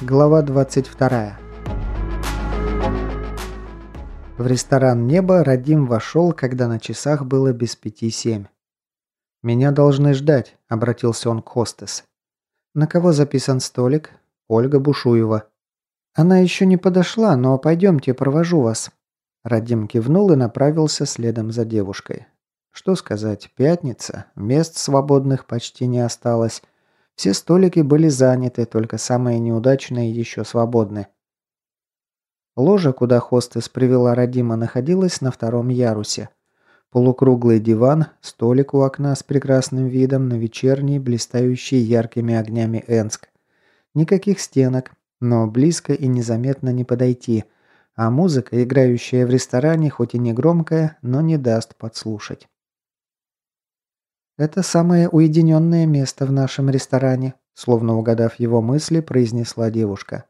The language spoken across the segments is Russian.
Глава 22. В ресторан «Небо» Радим вошел, когда на часах было без пяти семь. «Меня должны ждать», – обратился он к хостес. «На кого записан столик?» «Ольга Бушуева». «Она еще не подошла, но пойдемте, провожу вас». Радим кивнул и направился следом за девушкой. Что сказать, пятница, мест свободных почти не осталось – все столики были заняты, только самые неудачные еще свободны. Ложа, куда хостес привела Радима, находилась на втором ярусе. Полукруглый диван, столик у окна с прекрасным видом на вечерний, блистающий яркими огнями Энск. Никаких стенок, но близко и незаметно не подойти, а музыка, играющая в ресторане, хоть и не громкая, но не даст подслушать. «Это самое уединенное место в нашем ресторане», словно угадав его мысли, произнесла девушка.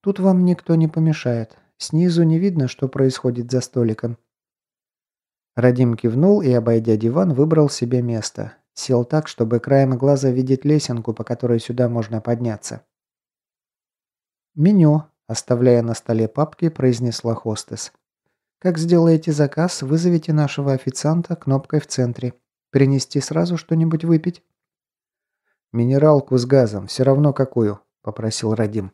«Тут вам никто не помешает. Снизу не видно, что происходит за столиком». Радим кивнул и, обойдя диван, выбрал себе место. Сел так, чтобы краем глаза видеть лесенку, по которой сюда можно подняться. «Меню», – оставляя на столе папки, произнесла хостес. «Как сделаете заказ, вызовите нашего официанта кнопкой в центре. Принести сразу что-нибудь выпить?» «Минералку с газом, все равно какую», – попросил Радим.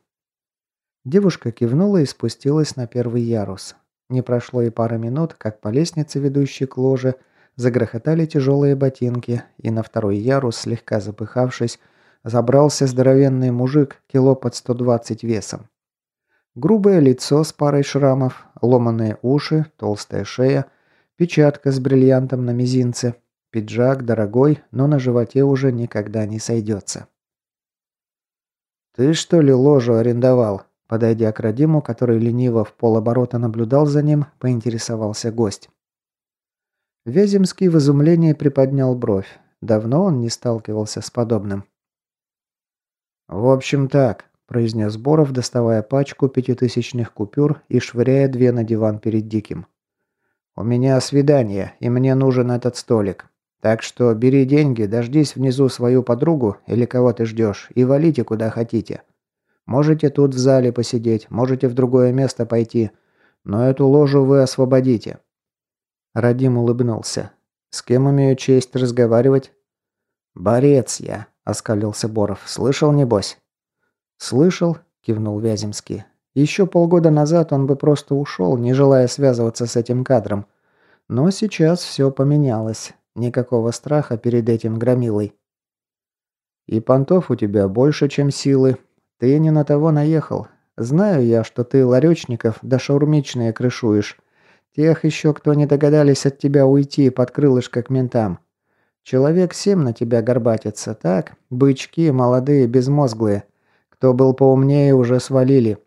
Девушка кивнула и спустилась на первый ярус. Не прошло и пары минут, как по лестнице, ведущей к ложе, загрохотали тяжелые ботинки, и на второй ярус, слегка запыхавшись, забрался здоровенный мужик, кило под 120 весом. Грубое лицо с парой шрамов, ломаные уши, толстая шея, печатка с бриллиантом на мизинце, Пиджак дорогой, но на животе уже никогда не сойдется. «Ты что ли ложу арендовал?» Подойдя к Радиму, который лениво в полоборота наблюдал за ним, поинтересовался гость. Вяземский в изумлении приподнял бровь. Давно он не сталкивался с подобным. «В общем так», – произнес Боров, доставая пачку пятитысячных купюр и швыряя две на диван перед Диким. «У меня свидание, и мне нужен этот столик. Так что бери деньги, дождись внизу свою подругу или кого ты ждешь и валите куда хотите. Можете тут в зале посидеть, можете в другое место пойти, но эту ложу вы освободите». Радим улыбнулся. «С кем имею честь разговаривать?» «Борец я», — оскалился Боров. «Слышал, небось?» «Слышал», — кивнул Вяземский. «Еще полгода назад он бы просто ушел, не желая связываться с этим кадром. Но сейчас все поменялось. Никакого страха перед этим громилой. И понтов у тебя больше, чем силы. Ты не на того наехал. Знаю я, что ты ларечников да шаурмичные крышуешь. Тех еще, кто не догадались от тебя уйти под крылышко к ментам. Человек семь на тебя горбатится, так? Бычки, молодые, безмозглые. Кто был поумнее, уже свалили.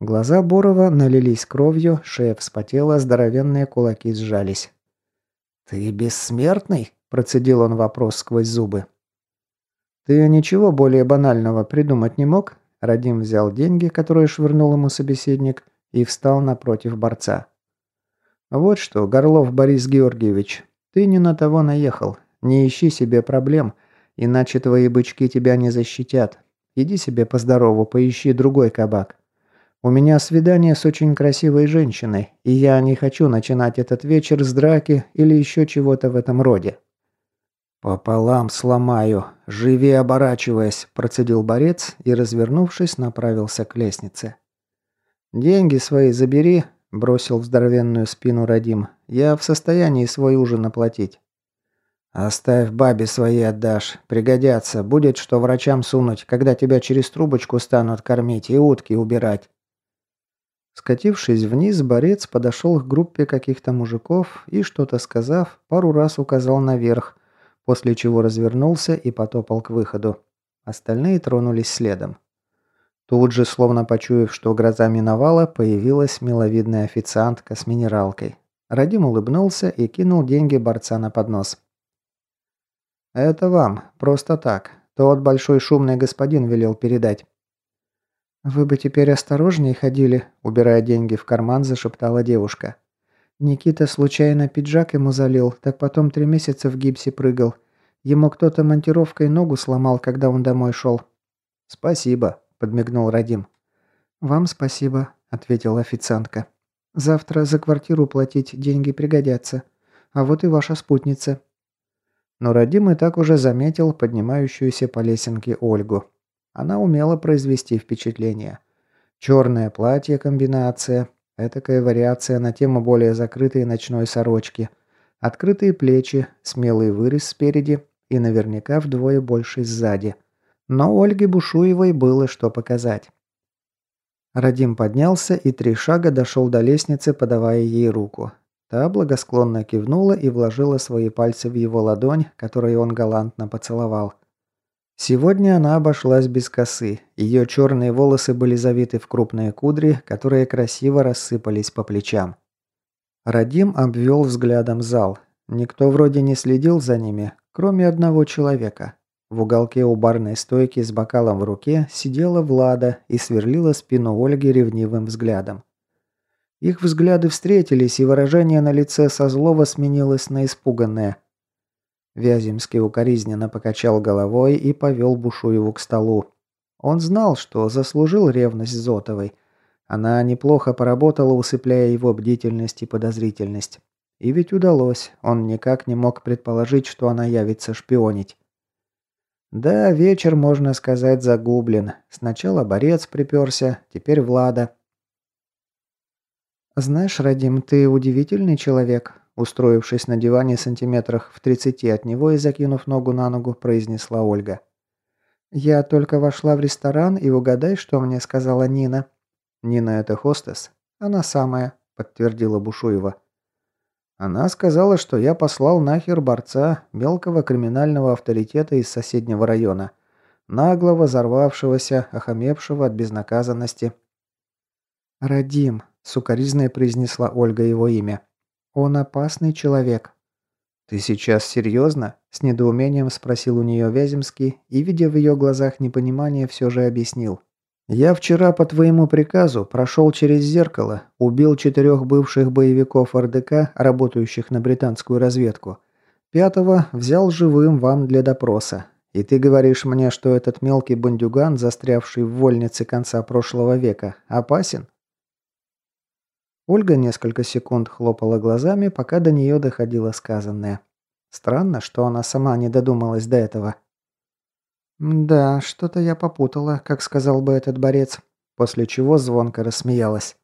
Глаза Борова налились кровью, шея вспотела, здоровенные кулаки сжались. «Ты бессмертный?» – процедил он вопрос сквозь зубы. «Ты ничего более банального придумать не мог?» Радим взял деньги, которые швырнул ему собеседник, и встал напротив борца. «Вот что, Горлов Борис Георгиевич, ты не на того наехал. Не ищи себе проблем, иначе твои бычки тебя не защитят. Иди себе по здорову, поищи другой кабак. У меня свидание с очень красивой женщиной, и я не хочу начинать этот вечер с драки или еще чего-то в этом роде». «Пополам сломаю, живи оборачиваясь», – процедил борец и, развернувшись, направился к лестнице. «Деньги свои забери», – бросил в здоровенную спину Радим. «Я в состоянии свой ужин оплатить». «Оставь бабе свои отдашь. Пригодятся. Будет что врачам сунуть, когда тебя через трубочку станут кормить и утки убирать». Скатившись вниз, борец подошел к группе каких-то мужиков и, что-то сказав, пару раз указал наверх, после чего развернулся и потопал к выходу. Остальные тронулись следом. Тут же, словно почуяв, что гроза миновала, появилась миловидная официантка с минералкой. Радим улыбнулся и кинул деньги борца на поднос. «Это вам. Просто так. Тот большой шумный господин велел передать». «Вы бы теперь осторожнее ходили», – убирая деньги в карман, зашептала девушка. «Никита случайно пиджак ему залил, так потом три месяца в гипсе прыгал. Ему кто-то монтировкой ногу сломал, когда он домой шел». «Спасибо», – подмигнул Радим. «Вам спасибо», – ответила официантка. «Завтра за квартиру платить деньги пригодятся. А вот и ваша спутница». Но Радим и так уже заметил поднимающуюся по лесенке Ольгу. Она умела произвести впечатление. Черное платье комбинация, этакая вариация на тему более закрытой ночной сорочки, открытые плечи, смелый вырез спереди и наверняка вдвое больше сзади. Но Ольге Бушуевой было что показать. Радим поднялся и три шага дошел до лестницы, подавая ей руку. Та благосклонно кивнула и вложила свои пальцы в его ладонь, которую он галантно поцеловал. Сегодня она обошлась без косы. Ее черные волосы были завиты в крупные кудри, которые красиво рассыпались по плечам. Радим обвел взглядом зал. Никто вроде не следил за ними, кроме одного человека. В уголке у барной стойки с бокалом в руке сидела Влада и сверлила спину Ольги ревнивым взглядом. Их взгляды встретились, и выражение на лице со злого сменилось на испуганное. Вяземский укоризненно покачал головой и повел Бушуеву к столу. Он знал, что заслужил ревность Зотовой. Она неплохо поработала, усыпляя его бдительность и подозрительность. И ведь удалось, он никак не мог предположить, что она явится шпионить. Да, вечер, можно сказать, загублен. Сначала Борец приперся, теперь Влада. «Знаешь, Радим, ты удивительный человек», устроившись на диване сантиметрах в тридцати от него и закинув ногу на ногу, произнесла Ольга. «Я только вошла в ресторан, и угадай, что мне сказала Нина». «Нина это хостес?» «Она самая», — подтвердила Бушуева. Она сказала, что я послал нахер борца, мелкого криминального авторитета из соседнего района, наглого, взорвавшегося, охамевшего от безнаказанности. «Радим», — сукоризная произнесла Ольга его имя. «Он опасный человек». «Ты сейчас серьезно?» – с недоумением спросил у нее Вяземский и, видя в ее глазах непонимание, все же объяснил. Я вчера по твоему приказу прошел через зеркало, убил четырех бывших боевиков РДК, работающих на британскую разведку. Пятого взял живым вам для допроса. И ты говоришь мне, что этот мелкий бандюган, застрявший в вольнице конца прошлого века, опасен? Ольга несколько секунд хлопала глазами, пока до нее доходило сказанное. Странно, что она сама не додумалась до этого. «Да, что-то я попутала, как сказал бы этот борец», после чего звонко рассмеялась.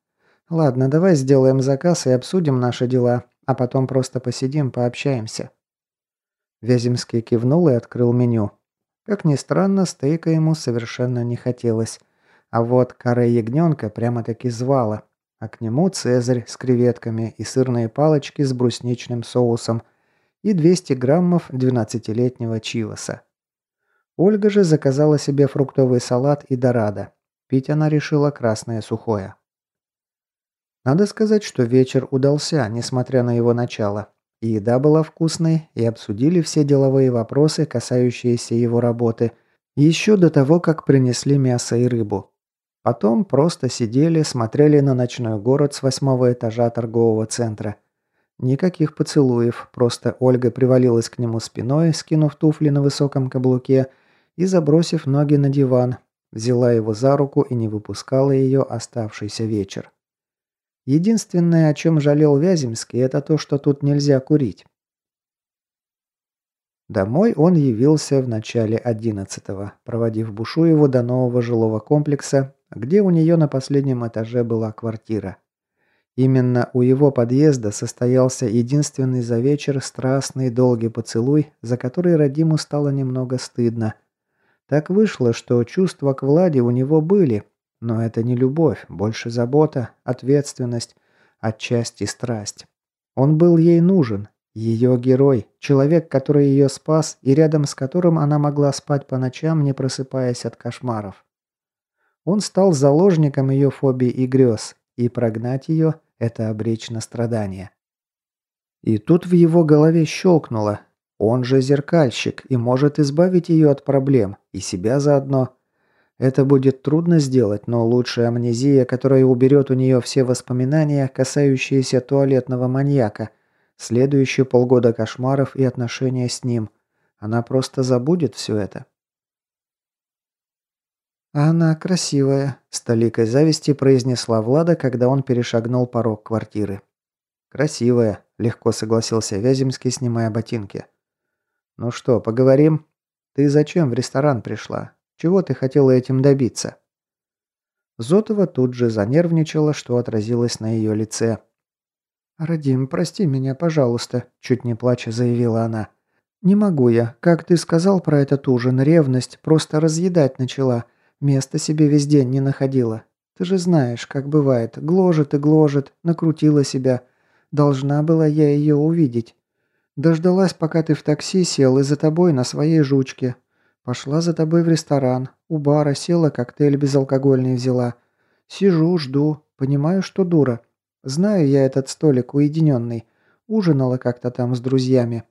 «Ладно, давай сделаем заказ и обсудим наши дела, а потом просто посидим, пообщаемся». Вяземский кивнул и открыл меню. Как ни странно, стейка ему совершенно не хотелось. А вот каре ягненка прямо-таки звала. А к нему цезарь с креветками и сырные палочки с брусничным соусом и 200 граммов 12-летнего чиваса. Ольга же заказала себе фруктовый салат и дорадо. Пить она решила красное сухое. Надо сказать, что вечер удался, несмотря на его начало. И еда была вкусной, и обсудили все деловые вопросы, касающиеся его работы, еще до того, как принесли мясо и рыбу. Потом просто сидели, смотрели на ночной город с восьмого этажа торгового центра. Никаких поцелуев, просто Ольга привалилась к нему спиной, скинув туфли на высоком каблуке – и, забросив ноги на диван, взяла его за руку и не выпускала ее оставшийся вечер. Единственное, о чем жалел Вяземский, это то, что тут нельзя курить. Домой он явился в начале одиннадцатого, проводив Бушуеву до нового жилого комплекса, где у нее на последнем этаже была квартира. Именно у его подъезда состоялся единственный за вечер страстный долгий поцелуй, за который Радиму стало немного стыдно – так вышло, что чувства к Владе у него были, но это не любовь, больше забота, ответственность, отчасти страсть. Он был ей нужен, ее герой, человек, который ее спас и рядом с которым она могла спать по ночам, не просыпаясь от кошмаров. Он стал заложником ее фобий и грез, и прогнать ее – это обречь на страдания. И тут в его голове щелкнуло, он же зеркальщик и может избавить ее от проблем, и себя заодно. Это будет трудно сделать, но лучшая амнезия, которая уберет у нее все воспоминания, касающиеся туалетного маньяка, следующие полгода кошмаров и отношения с ним. Она просто забудет все это. «А она красивая», – с толикой зависти произнесла Влада, когда он перешагнул порог квартиры. «Красивая», – легко согласился Вяземский, снимая ботинки. «Ну что, поговорим? Ты зачем в ресторан пришла? Чего ты хотела этим добиться?» Зотова тут же занервничала, что отразилось на ее лице. «Радим, прости меня, пожалуйста», – чуть не плача заявила она. «Не могу я. Как ты сказал про этот ужин, ревность просто разъедать начала. Места себе весь день не находила. Ты же знаешь, как бывает. Гложет и гложет, накрутила себя. Должна была я ее увидеть. Дождалась, пока ты в такси сел и за тобой на своей жучке. Пошла за тобой в ресторан. У бара села, коктейль безалкогольный взяла. Сижу, жду. Понимаю, что дура. Знаю я этот столик уединенный. Ужинала как-то там с друзьями.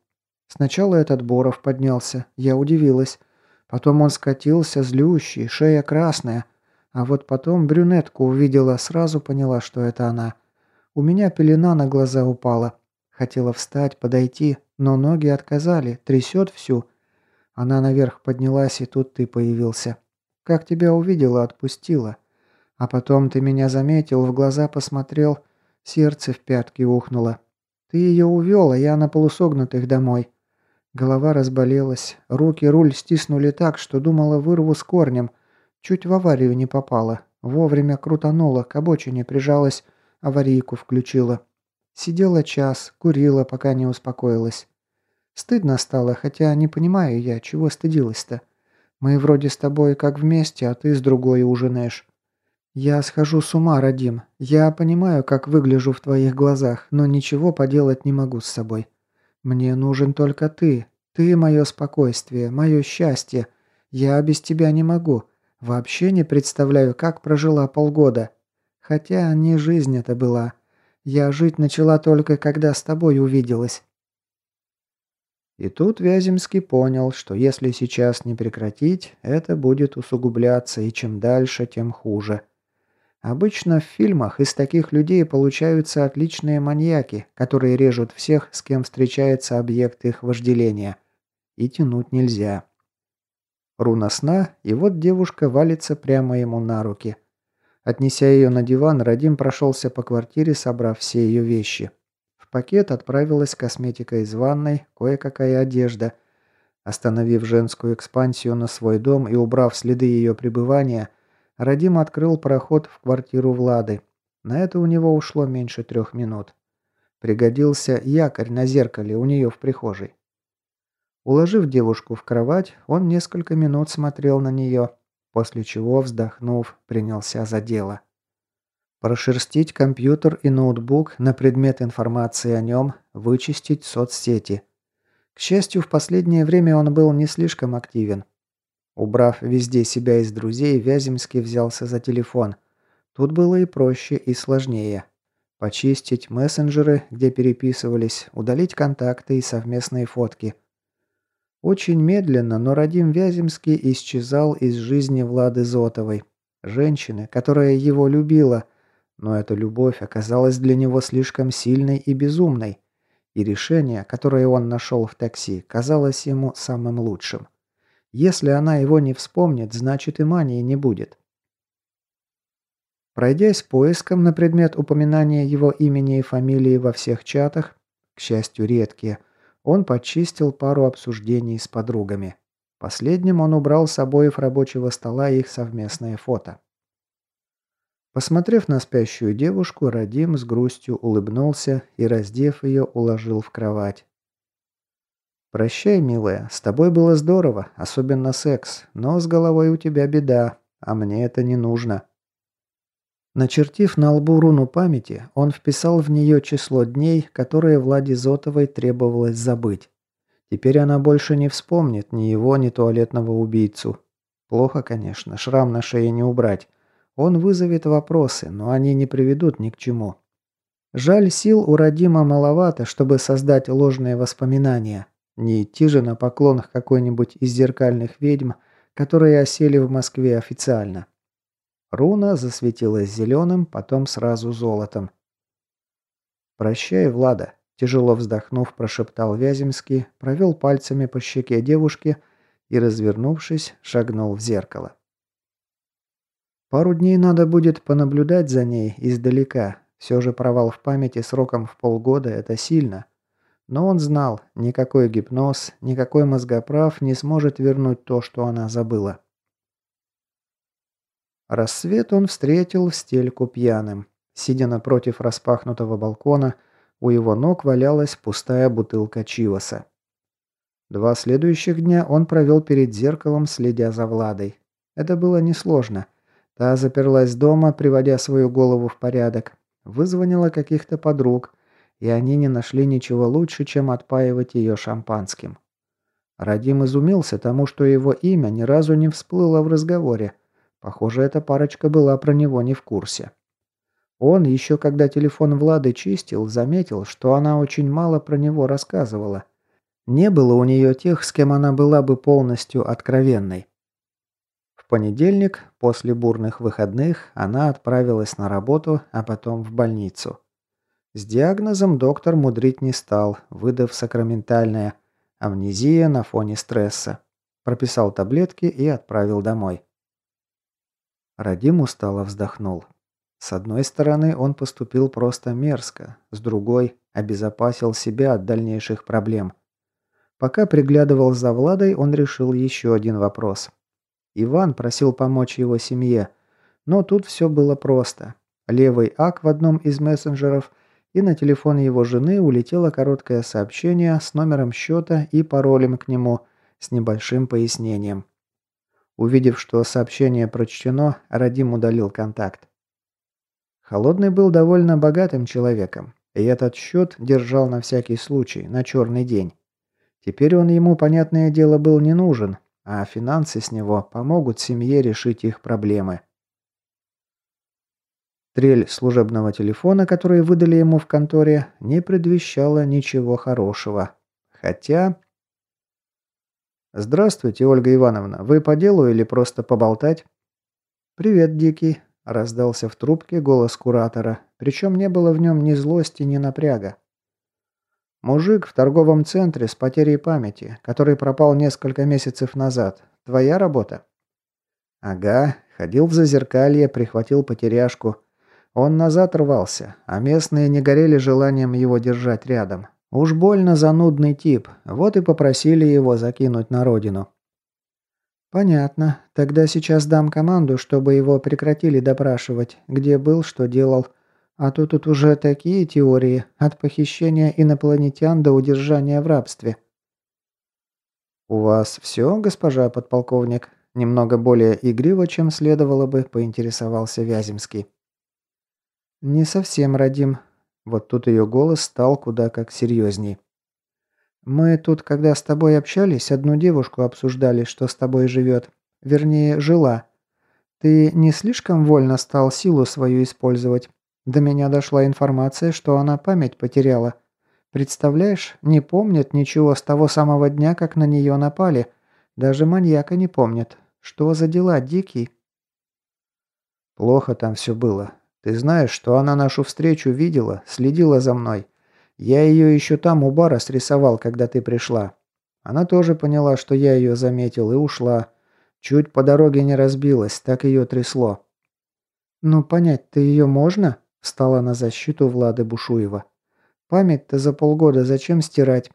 Сначала этот Боров поднялся. Я удивилась. Потом он скатился, злющий, шея красная. А вот потом брюнетку увидела, сразу поняла, что это она. У меня пелена на глаза упала. Хотела встать, подойти, но ноги отказали, трясет всю. Она наверх поднялась, и тут ты появился. Как тебя увидела, отпустила. А потом ты меня заметил, в глаза посмотрел, сердце в пятки ухнуло. Ты ее увел, а я на полусогнутых домой. Голова разболелась, руки руль стиснули так, что думала вырву с корнем. Чуть в аварию не попала. Вовремя крутанула, к обочине прижалась, аварийку включила. Сидела час, курила, пока не успокоилась. Стыдно стало, хотя не понимаю я, чего стыдилась-то. Мы вроде с тобой как вместе, а ты с другой ужинаешь. Я схожу с ума, Радим. Я понимаю, как выгляжу в твоих глазах, но ничего поделать не могу с собой. Мне нужен только ты. Ты мое спокойствие, мое счастье. Я без тебя не могу. Вообще не представляю, как прожила полгода. Хотя не жизнь это была. Я жить начала только, когда с тобой увиделась. И тут Вяземский понял, что если сейчас не прекратить, это будет усугубляться, и чем дальше, тем хуже. Обычно в фильмах из таких людей получаются отличные маньяки, которые режут всех, с кем встречается объект их вожделения. И тянуть нельзя. Руна сна, и вот девушка валится прямо ему на руки. Отнеся ее на диван, Радим прошелся по квартире, собрав все ее вещи. В пакет отправилась косметика из ванной, кое-какая одежда. Остановив женскую экспансию на свой дом и убрав следы ее пребывания – Радим открыл проход в квартиру Влады. На это у него ушло меньше трех минут. Пригодился якорь на зеркале у нее в прихожей. Уложив девушку в кровать, он несколько минут смотрел на нее, после чего, вздохнув, принялся за дело. Прошерстить компьютер и ноутбук на предмет информации о нем, вычистить соцсети. К счастью, в последнее время он был не слишком активен. Убрав везде себя из друзей, Вяземский взялся за телефон. Тут было и проще, и сложнее. Почистить мессенджеры, где переписывались, удалить контакты и совместные фотки. Очень медленно, но Радим Вяземский исчезал из жизни Влады Зотовой. Женщины, которая его любила, но эта любовь оказалась для него слишком сильной и безумной. И решение, которое он нашел в такси, казалось ему самым лучшим. Если она его не вспомнит, значит и мании не будет. Пройдясь поиском на предмет упоминания его имени и фамилии во всех чатах, к счастью редкие, он почистил пару обсуждений с подругами. Последним он убрал с обоев рабочего стола их совместное фото. Посмотрев на спящую девушку, Радим с грустью улыбнулся и, раздев ее, уложил в кровать. «Прощай, милая, с тобой было здорово, особенно секс, но с головой у тебя беда, а мне это не нужно». Начертив на лбу руну памяти, он вписал в нее число дней, которые Владе Зотовой требовалось забыть. Теперь она больше не вспомнит ни его, ни туалетного убийцу. Плохо, конечно, шрам на шее не убрать. Он вызовет вопросы, но они не приведут ни к чему. Жаль, сил у Радима маловато, чтобы создать ложные воспоминания. Не идти же на поклон к какой-нибудь из зеркальных ведьм, которые осели в Москве официально. Руна засветилась зеленым, потом сразу золотом. «Прощай, Влада», Тяжело вздохнув, прошептал Вяземский, провел пальцами по щеке девушки и, развернувшись, шагнул в зеркало. Пару дней надо будет понаблюдать за ней издалека. Все же провал в памяти сроком в полгода – это сильно. Но он знал, никакой гипноз, никакой мозгоправ не сможет вернуть то, что она забыла. Рассвет он встретил в стельку пьяным. Сидя напротив распахнутого балкона, у его ног валялась пустая бутылка Чиваса. Два следующих дня он провел перед зеркалом, следя за Владой. Это было несложно. Та заперлась дома, приводя свою голову в порядок. Вызвонила каких-то подруг, и они не нашли ничего лучше, чем отпаивать ее шампанским. Радим изумился тому, что его имя ни разу не всплыло в разговоре. Похоже, эта парочка была про него не в курсе. Он, еще когда телефон Влады чистил, заметил, что она очень мало про него рассказывала. Не было у нее тех, с кем она была бы полностью откровенной. В понедельник, после бурных выходных, она отправилась на работу, а потом в больницу. С диагнозом доктор мудрить не стал, выдав сакраментальное «амнезия на фоне стресса». Прописал таблетки и отправил домой. Радим устало вздохнул. С одной стороны, он поступил просто мерзко, с другой – обезопасил себя от дальнейших проблем. Пока приглядывал за Владой, он решил еще один вопрос – Иван просил помочь его семье, но тут все было просто. Левый ак в одном из мессенджеров, и на телефон его жены улетело короткое сообщение с номером счета и паролем к нему с небольшим пояснением. Увидев, что сообщение прочтено, Радим удалил контакт. Холодный был довольно богатым человеком, и этот счет держал на всякий случай, на черный день. Теперь он ему, понятное дело, был не нужен, а финансы с него помогут семье решить их проблемы. Трель служебного телефона, который выдали ему в конторе, не предвещала ничего хорошего. Хотя... «Здравствуйте, Ольга Ивановна. Вы по делу или просто поболтать?» «Привет, Дикий», – раздался в трубке голос куратора, причем не было в нем ни злости, ни напряга. Мужик в торговом центре с потерей памяти, который пропал несколько месяцев назад. Твоя работа? Ага, ходил в зазеркалье, прихватил потеряшку. Он назад рвался, а местные не горели желанием его держать рядом. Уж больно занудный тип, вот и попросили его закинуть на родину. «Понятно. Тогда сейчас дам команду, чтобы его прекратили допрашивать. Где был, что делал. А то тут уже такие теории, от похищения инопланетян до удержания в рабстве. «У вас все, госпожа подполковник?» Немного более игриво, чем следовало бы, поинтересовался Вяземский. «Не совсем, Радим». Вот тут ее голос стал куда как серьезней. «Мы тут, когда с тобой общались, одну девушку обсуждали, что с тобой живет. Вернее, жила. Ты не слишком вольно стал силу свою использовать? До меня дошла информация, что она память потеряла. Представляешь, не помнит ничего с того самого дня, как на нее напали. Даже маньяка не помнит. Что за дела, Дикий?» «Плохо там все было. Ты знаешь, что она нашу встречу видела, следила за мной. Я ее еще там у бара срисовал, когда ты пришла. Она тоже поняла, что я ее заметил, и ушла. Чуть по дороге не разбилась, так ее трясло». «Ну, понять-то ее можно?» Встала на защиту Влады Бушуева. «Память-то за полгода зачем стирать?»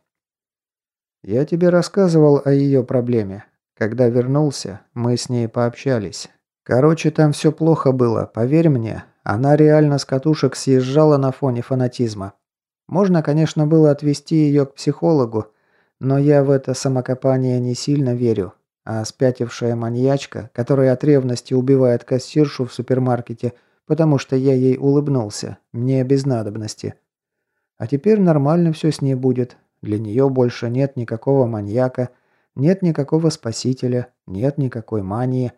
«Я тебе рассказывал о ее проблеме. Когда вернулся, мы с ней пообщались. Короче, там все плохо было, поверь мне. Она реально с катушек съезжала на фоне фанатизма. Можно, конечно, было отвезти ее к психологу, но я в это самокопание не сильно верю. А спятившая маньячка, которая от ревности убивает кассиршу в супермаркете – потому что я ей улыбнулся, мне без надобности. А теперь нормально все с ней будет. Для нее больше нет никакого маньяка, нет никакого спасителя, нет никакой мании.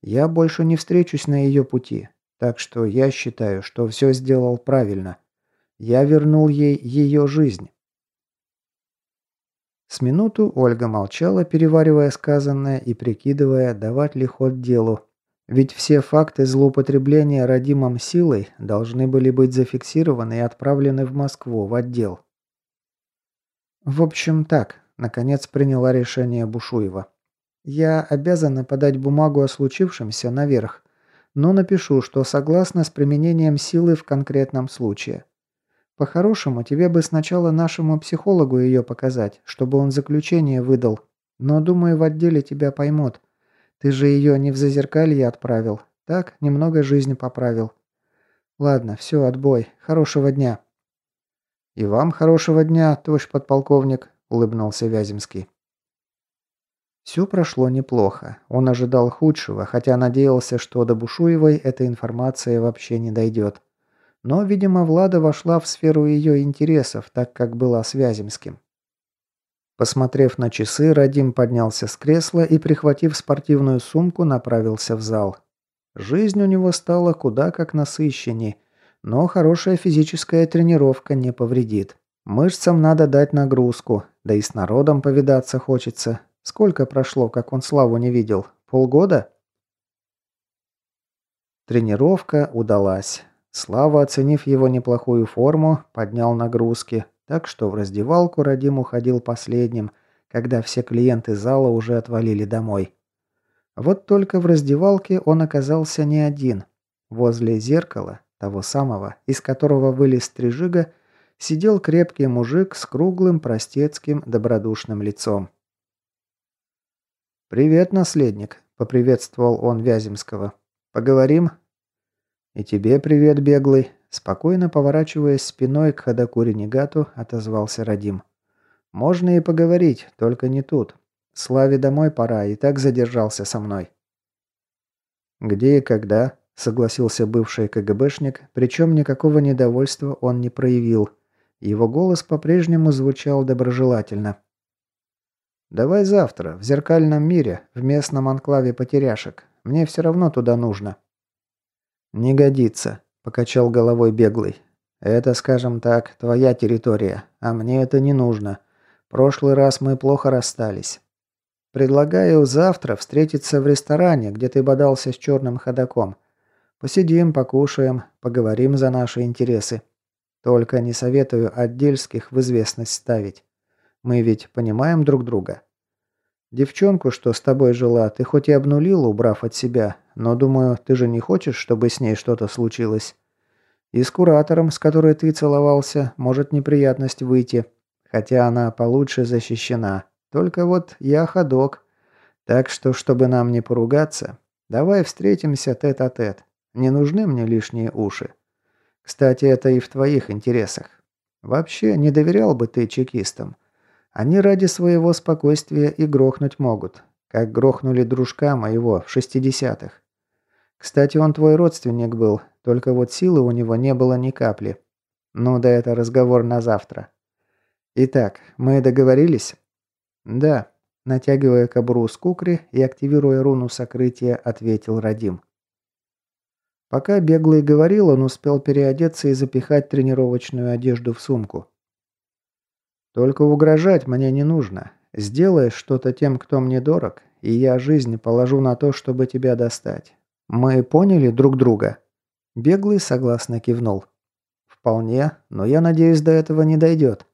Я больше не встречусь на ее пути. Так что я считаю, что все сделал правильно. Я вернул ей ее жизнь. С минуту Ольга молчала, переваривая сказанное и прикидывая, давать ли ход делу, ведь все факты злоупотребления родимом силой должны были быть зафиксированы и отправлены в Москву, в отдел. В общем, так, наконец приняла решение Бушуева. Я обязана подать бумагу о случившемся наверх, но напишу, что согласна с применением силы в конкретном случае. По-хорошему, тебе бы сначала нашему психологу ее показать, чтобы он заключение выдал. Но, думаю, в отделе тебя поймут. Ты же ее не в зазеркалье отправил. Так, немного жизни поправил. Ладно, все, отбой. Хорошего дня. И вам хорошего дня, товарищ подполковник, улыбнулся Вяземский. Все прошло неплохо. Он ожидал худшего, хотя надеялся, что до Бушуевой эта информация вообще не дойдет. Но, видимо, Влада вошла в сферу ее интересов, так как была с Вяземским. Посмотрев на часы, Радим поднялся с кресла и, прихватив спортивную сумку, направился в зал. Жизнь у него стала куда как насыщенней, но хорошая физическая тренировка не повредит. Мышцам надо дать нагрузку, да и с народом повидаться хочется. Сколько прошло, как он Славу не видел? Полгода? Тренировка удалась. Слава, оценив его неплохую форму, поднял нагрузки, так что в раздевалку Радим уходил последним, когда все клиенты зала уже отвалили домой. Вот только в раздевалке он оказался не один. Возле зеркала, того самого, из которого вылез стрижига, сидел крепкий мужик с круглым, простецким, добродушным лицом. «Привет, наследник», — поприветствовал он Вяземского. «Поговорим?» «И тебе привет, беглый», Спокойно поворачиваясь спиной к ходоку ренегату, отозвался Радим. «Можно и поговорить, только не тут. Славе домой пора, и так задержался со мной». «Где и когда?» – согласился бывший КГБшник, причем никакого недовольства он не проявил. Его голос по-прежнему звучал доброжелательно. «Давай завтра, в зеркальном мире, в местном анклаве потеряшек. Мне все равно туда нужно». «Не годится», Покачал головой беглый. «Это, скажем так, твоя территория, а мне это не нужно. Прошлый раз мы плохо расстались. Предлагаю завтра встретиться в ресторане, где ты бодался с черным ходаком. Посидим, покушаем, поговорим за наши интересы. Только не советую отдельских в известность ставить. Мы ведь понимаем друг друга. Девчонку, что с тобой жила, ты хоть и обнулил, убрав от себя, но, думаю, ты же не хочешь, чтобы с ней что-то случилось. И с куратором, с которой ты целовался, может неприятность выйти, хотя она получше защищена. Только вот я ходок. Так что, чтобы нам не поругаться, давай встретимся тет-а-тет. -тет. Не нужны мне лишние уши. Кстати, это и в твоих интересах. Вообще, не доверял бы ты чекистам. Они ради своего спокойствия и грохнуть могут, как грохнули дружка моего в шестидесятых. Кстати, он твой родственник был, только вот силы у него не было ни капли. Ну да это разговор на завтра. Итак, мы договорились? Да. Натягивая кобру с кукри и активируя руну сокрытия, ответил Радим. Пока беглый говорил, он успел переодеться и запихать тренировочную одежду в сумку. Только угрожать мне не нужно. Сделай что-то тем, кто мне дорог, и я жизнь положу на то, чтобы тебя достать. Мы поняли друг друга?» Беглый согласно кивнул. «Вполне, но я надеюсь, до этого не дойдет».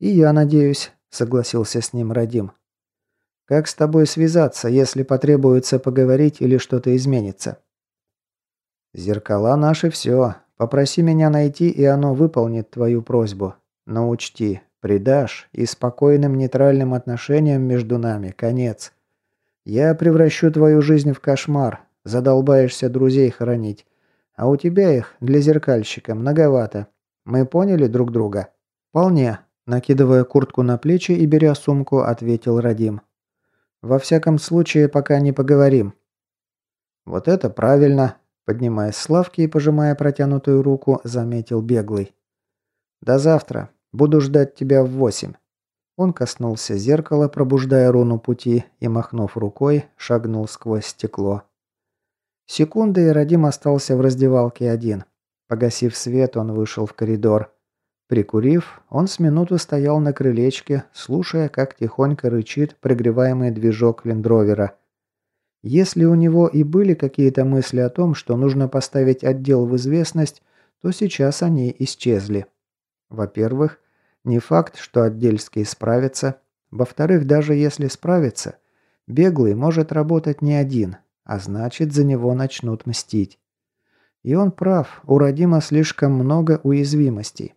«И я надеюсь», — согласился с ним Радим. «Как с тобой связаться, если потребуется поговорить или что-то изменится?» «Зеркала наши все. Попроси меня найти, и оно выполнит твою просьбу. Но учти, Предашь, и спокойным нейтральным отношениям между нами конец. Я превращу твою жизнь в кошмар, задолбаешься друзей хоронить. А у тебя их для зеркальщика многовато. Мы поняли друг друга? Вполне. Накидывая куртку на плечи и беря сумку, ответил Радим. Во всяком случае, пока не поговорим. Вот это правильно. Поднимаясь с лавки и пожимая протянутую руку, заметил беглый. До завтра. Буду ждать тебя в восемь». Он коснулся зеркала, пробуждая руну пути, и, махнув рукой, шагнул сквозь стекло. Секунды, и Радим остался в раздевалке один. Погасив свет, он вышел в коридор. Прикурив, он с минуту стоял на крылечке, слушая, как тихонько рычит прогреваемый движок лендровера. Если у него и были какие-то мысли о том, что нужно поставить отдел в известность, то сейчас они исчезли. Во-первых, Не факт, что Отдельский справится. Во-вторых, даже если справится, беглый может работать не один, а значит, за него начнут мстить. И он прав, у Родима слишком много уязвимостей.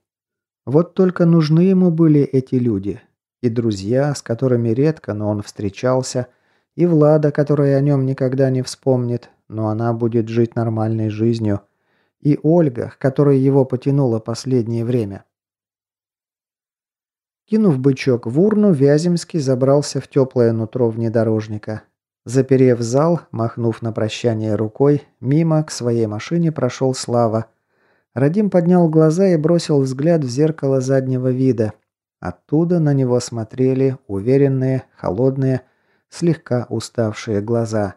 Вот только нужны ему были эти люди. И друзья, с которыми редко, но он встречался, и Влада, которая о нем никогда не вспомнит, но она будет жить нормальной жизнью, и Ольга, которая его потянула последнее время. Кинув бычок в урну, Вяземский забрался в теплое нутро внедорожника. Заперев зал, махнув на прощание рукой, мимо к своей машине прошел Слава. Радим поднял глаза и бросил взгляд в зеркало заднего вида. Оттуда на него смотрели уверенные, холодные, слегка уставшие глаза.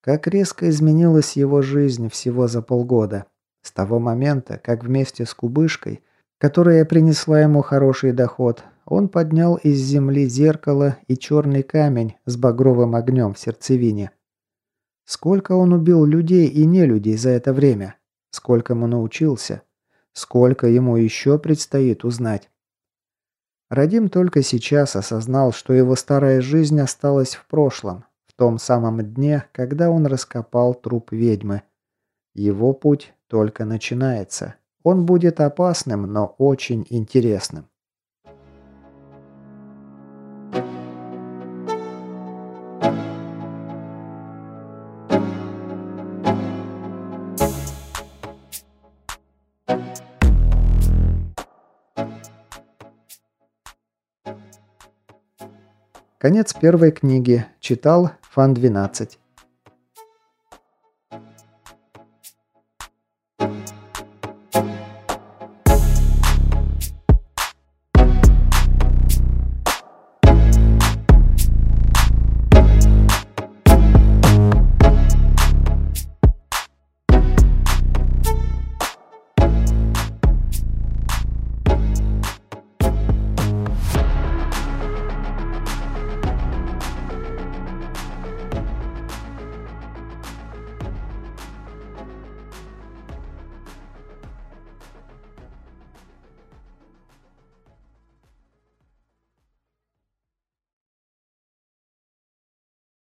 Как резко изменилась его жизнь всего за полгода. С того момента, как вместе с Кубышкой, которая принесла ему хороший доход, он поднял из земли зеркало и черный камень с багровым огнем в сердцевине. Сколько он убил людей и нелюдей за это время? Сколько ему научился? Сколько ему еще предстоит узнать? Радим только сейчас осознал, что его старая жизнь осталась в прошлом, в том самом дне, когда он раскопал труп ведьмы. Его путь только начинается. Он будет опасным, но очень интересным. Конец первой книги. Читал Фан 12.